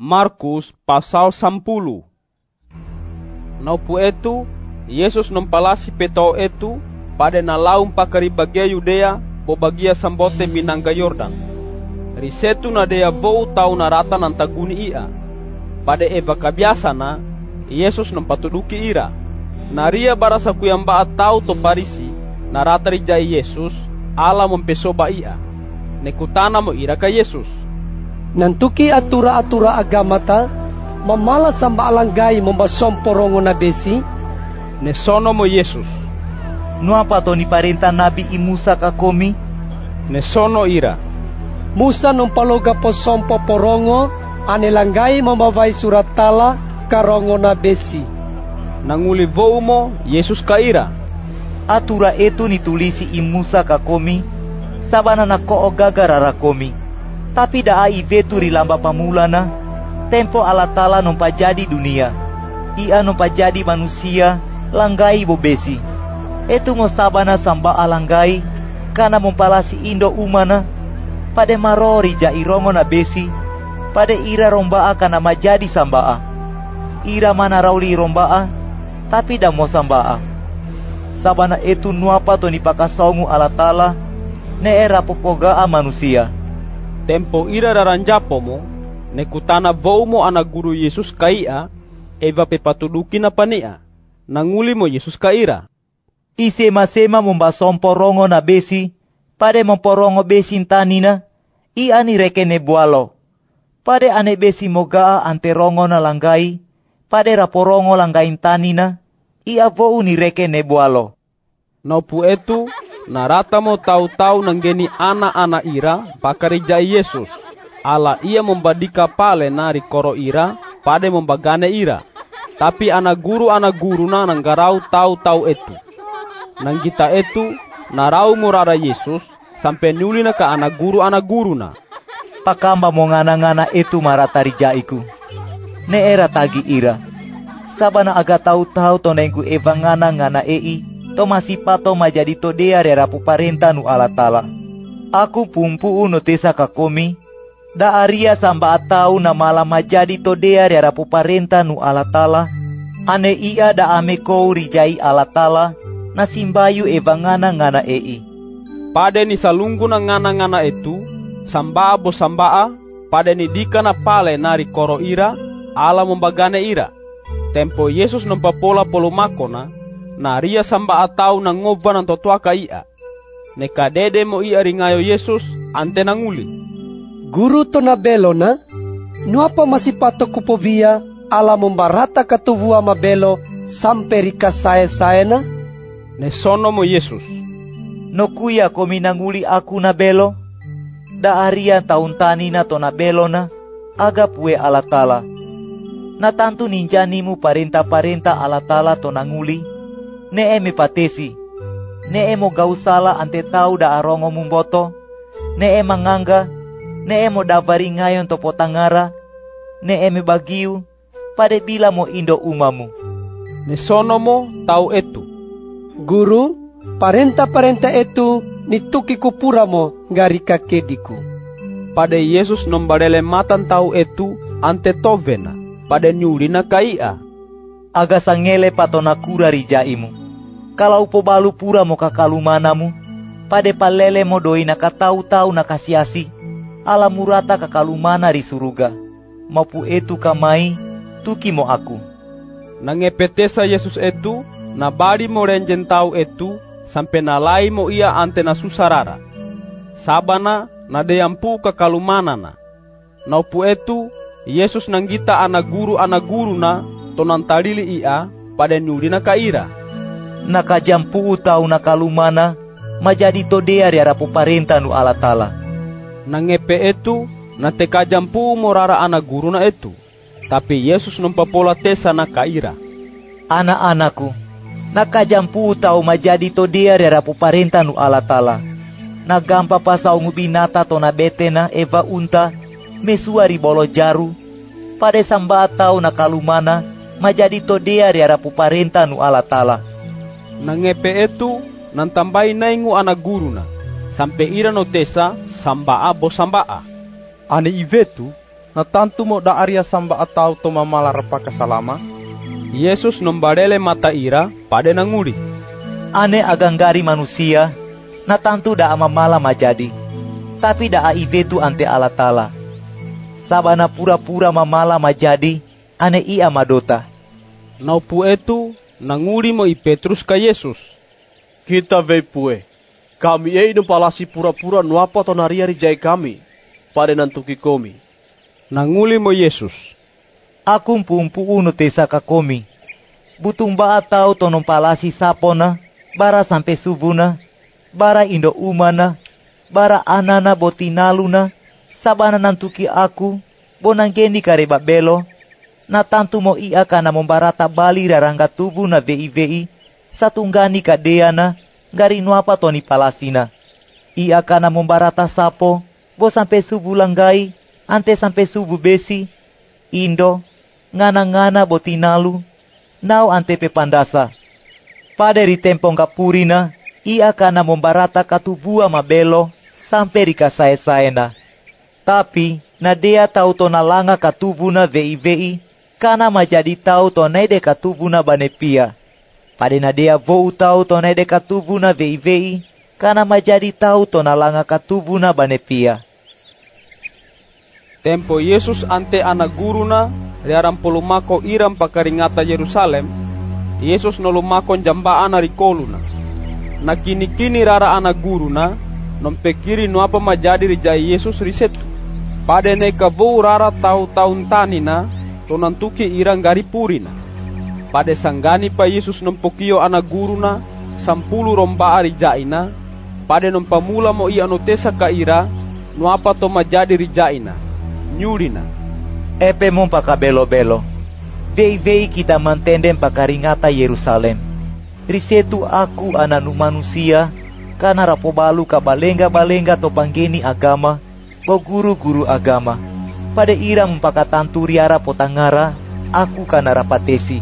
Markus pasal 10 Naupu etu, Yesus nempalasi petau etu pada nalaum pakari bagia Yudea bo bagia sambote minangga Yordan. Risetu na dea bou tau narata nantaguni ia. Pada eva kabiasa na, Yesus nempatuduki ira. Naria barasa kuyamba tau to parisi, narata rijai Yesus, ala mempesoba ia. Nekutana mo ira ka Yesus. Nantuki atura-atura agama ta, mamala samba alanggai membasom porongo na besi, Ne sono mo Yesus. No apa to ni parenta Nabi i Musa ka komi? Ne sono ira. Musa numpaloga posompo porongo, ane langgai memawai surat tala karongo na besi. Nanguli vou mo Yesus ka ira. Atura etu nitulisi i Musa ka komi, sabana na ko gagarara komi. Tapi da ai vetu rilamba pamulana, tempo ala tala nompa jadi dunia. Ia nompa jadi manusia, langgai bobesi. Etu mo sabana samba alanggai, kana mompalasi indo umana, pada marori ja irongo na besi, pada ira rombaa kana majadi sambaa. Ira mana rauli rombaa, tapi da mo sambaa. Sabana etu nuapa to ni pakasongu ala tala, ne era popogaa manusia. Tempo ira raranjapo mo, nekutana vou mo ana guru Yesus kaia, eva pepatuduki na pania. Nanguli mo Yesus ka ira. Isema-sema mombasom porongo na besi, pade momporongo besi tanina, i ani rekene bualo. Pade ane besi mogaa ante rongo na langgai, pade raporongo langgai tanina, i avo ni rekene bualo. Naupu etu, narata mo tau-tau nanggeni ana-ana ira pakarijai Yesus. Ala ia membadika pale nari koro ira, pade membagane ira. Tapi anak guru anak guru na nanggarau tau-tau etu. Nang kita etu, narau murara Yesus, sampai nuli na ka anak guru anak guru na. Pakamba mo ngana-ngana etu maratari jaiku. Ne era tagi ira. Sabana aga tahu-tahu to nengku eva ngana-ngana ei, to masih pato majadi to dea rera puparenta nu ala tala. Aku pumpu uno tesa kakomi, da aria samba atau na mala majadi to dea rera puparenta nu ala tala. Ane ia da ame kou rijai ala tala, na simbayu eva ngana-ngana ei. Pade ni salunggu na ngana-ngana etu, sambaa bo sambaa, pade ni dika na pale nari koro ira, ala membagane ira. Tempo Yesus nompa pola polo makona, na ria samba atau na ngova na totoa ka ia. Neka dede mo ia ringayo Yesus, ante nanguli. Guru to na belo na, nuapa masipato kupovia ala membarata katuvua mabelo sampai rika sae-sae na? Ne sono mo Yesus. No kuya komi nanguli aku na belo? Da aria taun tani na to na belo na, aga pue ala tala. Na tantu ninjanimu parenta-parenta ala tala to nanguli, ne eme patesi. Ne emo gausala ante tau da arongo mumboto, ne ema nganga, ne emo davari ngayon to potangara, ne eme bagiu, pada bila mo indo umamu. Ne sono mo tau etu. Guru, parenta-parenta itu nituki kupura mo ngarika kediku. Pada Yesus nombadele matan tau etu ante tovena, pada nyuli na kaia. Aga sangele patona kura rijaimu. Kalau po balu pura mo kakalumanamu, pade palele mo doi na katau-tau na kasiasi, ala murata kakalumana ri suruga. Mapu etu kamai, tuki mo aku. Nangepetesa Yesus etu, na bari mo renjen tau etu, sampai nalai mo ia ante na susarara. Sabana na deyampu kakalumanana. Naupu etu, Yesus nanggita anak guru anak guru na tonan talili ia pada nyuri na kaira. Nakajampu utau nakalumana, majadi todea riara parenta nu ala tala. Nangepe etu, na teka jampu morara anak guru na etu. Tapi Yesus pola tesa na kaira. Anak-anakku, nakajampu utau majadi todea riara parenta nu ala tala. Nagampa pasau binata to na betena eva unta, mesuari bolo jaru, pada samba atau nakalumana, majadi todea riara parenta nu ala tala. Nangepe etu, nantambai naingu anak guru na, sampai ira no tesa, sambaa bo sambaa. Ane ivetu, na tantu mo da Arya samba atau to mamala repaka salama? Yesus nombadele mata ira pada nanguri. Ane aganggari manusia, na tantu da amamala majadi. Tapi da aivetu ante Allah Ta'ala. Sabana pura-pura mamala majadi, ane ia madota. Naupu itu nanguri mo i Petrus ka Yesus. Kita vei pue. Kami ei no palasi pura-pura nuapa to nariari jai kami. Pada nantuki komi. Nanguli mo Yesus. Aku pumpu uno tesa kakomi. Butung ba atau tonom palasi sapona, bara sampai subuna, bara indo umana, bara anana botinaluna, sabana nantuki aku, bonang geni kareba belo, na tantu mo ia kana membarata bali rarangga tubuh na vei satunggani kadeana, gari nuapa toni palasina. Ia kana membarata sapo, bo sampai subuh langgai, ante sampai subuh besi, indo, ngana-ngana botinalu, nau ante pepandasa. Pada di tempong kapurina, ia kana membarata katubua mabelo, sampai di kasae-saena. Tapi, na dia tau to nalanga katubuna vei-vei, kana majadi tau to naide katubuna banepia. Pada na dia vou tau to naide katubuna vei-vei, kana majadi tau to nalanga katubuna banepia. Tempo Yesus ante anak guruna riaram polumako iram pakaringata Yerusalem. Yesus nolumako jambaan ari koluna. Na kini-kini rara anak guruna nompekiri no apa majadi rijai Yesus risetu. Pada ne kavou rara tau taun tanina tonantuki irang gari purina. Pada sanggani pa Yesus nompokio anak guruna sampulu romba ari jaina. Pada nompamula mo ia notesa ka ira no apa to majadi rijaina. Nyurina. Epe mong pakabelo-belo. Vei-vei kita mantendem pakaringata Yerusalem. Risetu aku ananu manusia, kana rapobalu ka balenga-balenga to panggeni agama, bo guru-guru agama. Pada ira mempakatantu riara potangara, aku kana rapatesi.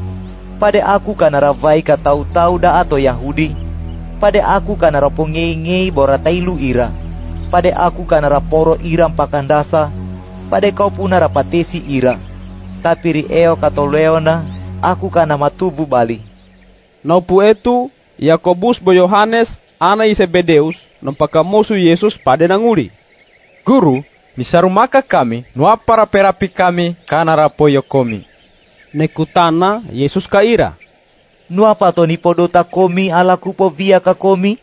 Pada aku kana ravai ka tau-tau da atau Yahudi. Pada aku kana rapongei-ngei boratailu ira. Pada aku kana raporo iram pakandasa, pada kau puna rapatesi ira. Tapi ri eo katoleona, aku kana matubu bali. Naupu itu Yakobus bo Yohanes ana Isebedeus nompakamusu Yesus pada nanguri. Guru, misarumaka kami, nuapa raperapi kami, kana rapoyo komi. Nekutana Yesus kaira. Nuapa to ni podota komi ala kupo via ka komi?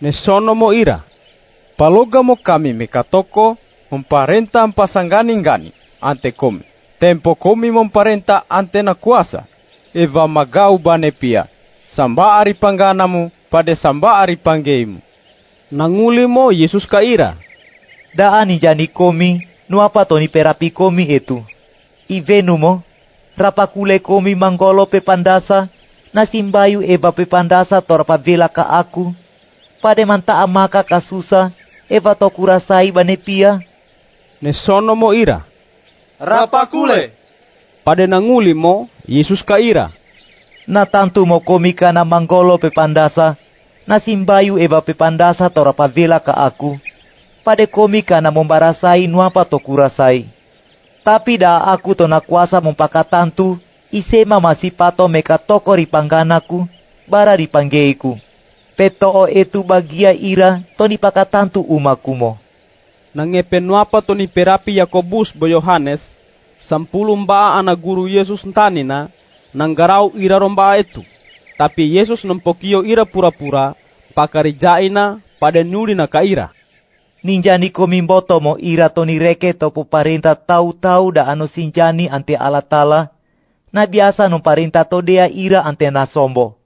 Nesono mo ira. Paloga mo kami mekatoko, memparenta pasanggani-gani ante komi. Tempo komi memparenta ante na kuasa. Eva magau bane pia. Samba ari pangganamu pada samba ari panggeimu. Nanguli mo Yesus kaira. Daan jani komi, nuapa to ni perapi komi itu? Ivenu mo, rapakule komi manggolo pepandasa, nasimbayu eva pepandasa torapa vela ka aku. Pada manta amaka kasusa, eva to kurasai bane pia. Nesono mo ira. Rapakule. Pada nanguli mo Yesus kaira. Na tantu mo komi ka na manggolo pepandasa, nasimbayu eva pepandasa torapa vela ka aku. Pada komi ka na membarasai nuapa to kurasai. Tapi da aku to na kuasa mempakatantu, isema masipato meka toko ripangganaku, bara ripanggeiku. Petoo itu bagia ira to ni pakatantu umakumo. Nangepenuapa to ni perapi Yakobus bo Yohanes, sampulu mbaa anak guru Yesus ntanina, nanggarau ira romba itu. Tapi Yesus nempokio ira pura-pura, pakarijaina pada nurina ka ira. Ninjani komimboto mo ira to ni reke to po parenta tau-tau da ano sinjani ante ala tala, na biasa no parenta to dea ira ante na sombo.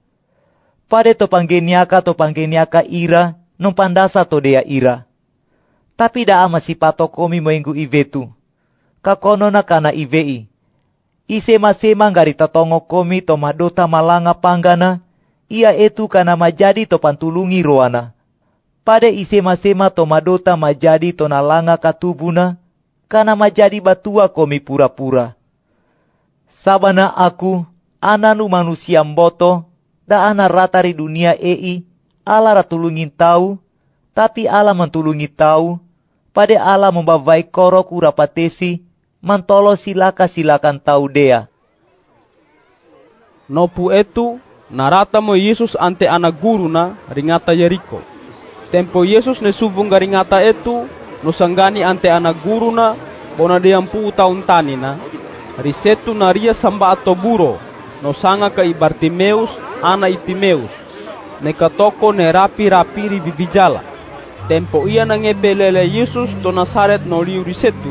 Pade to panggeniaka to panggeniaka ira, no pandasa to dea ira. Tapi da ama si pato komi moenggu ivetu. Kakono na kana ivei. Isema-sema ngari tatongo komi to madota malanga panggana, ia etu kana majadi to pantulungi roana. Pada isema-sema to madota majadi to nalanga katubuna, kana majadi batua komi pura-pura. Sabana aku, ananu manusia mboto, da ana ratari dunia ei, ala ratulungin tau, tapi ala mentulungi tau, pada ala membawai korok urapatesi, mantolo silaka silakan tahu dea. Nopu etu narata mo Yesus ante anak guru na ringata Yeriko. Tempo Yesus ne subung ringata etu no sanggani ante anak guru na bona diampu taun tanina. Risetu naria samba ato buro no sanga ka Ibartimeus ana Itimeus. Ne katoko ne rapi rapi ri bibijala. Tempo ia nangebelele Yesus to Nasaret no liu risetu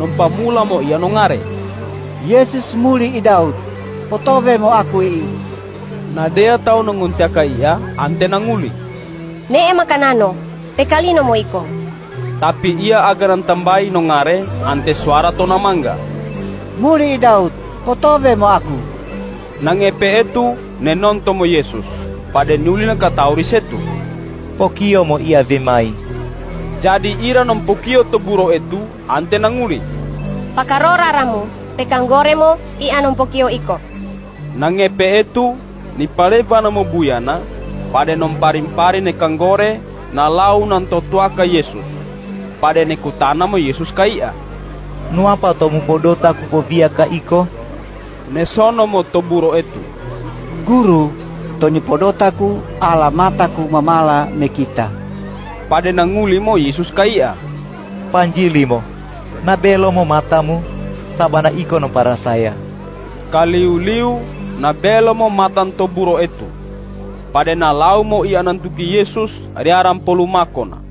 non pamula mo ia no ngare. Yesus muli i Daud, potove mo aku i. Na dea tau nanguntiaka ia ante nanguli. Nee makanano, pekalino mo iko. Tapi ia agaran tambai no ngare ante suara to namanga. Muli i Daud, potove mo aku. Nangepe etu nenonto mo Yesus. Pada nuli na katau risetu. Pokio mo ia vemai. Jadi ira non pokio to buro etu ante nanguli. Pakarora ramu, pekanggore mo i anong pokio iko. Nangepe etu ni paleva na mo buyana pada non parim-pari ne kanggore na lau nan totua ka Yesus. Pada ne kutana mo Yesus kaia. Nuapa tomu podota kupovia ka iko? Ne sono mo to buro etu. Guru, toni podotaku ala mataku mamala me kita. Pada nanguli mo Yesus kaia. Panjili mo. Nabelo mo matamu. Sabana iko no para saya. Kaliu-liu na belo mo matan to buro etu. Pada na lau mo ia nantuki Yesus riaram polu makona.